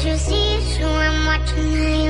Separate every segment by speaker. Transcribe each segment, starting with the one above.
Speaker 1: Can't you see it's who I'm watching?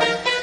Speaker 2: done.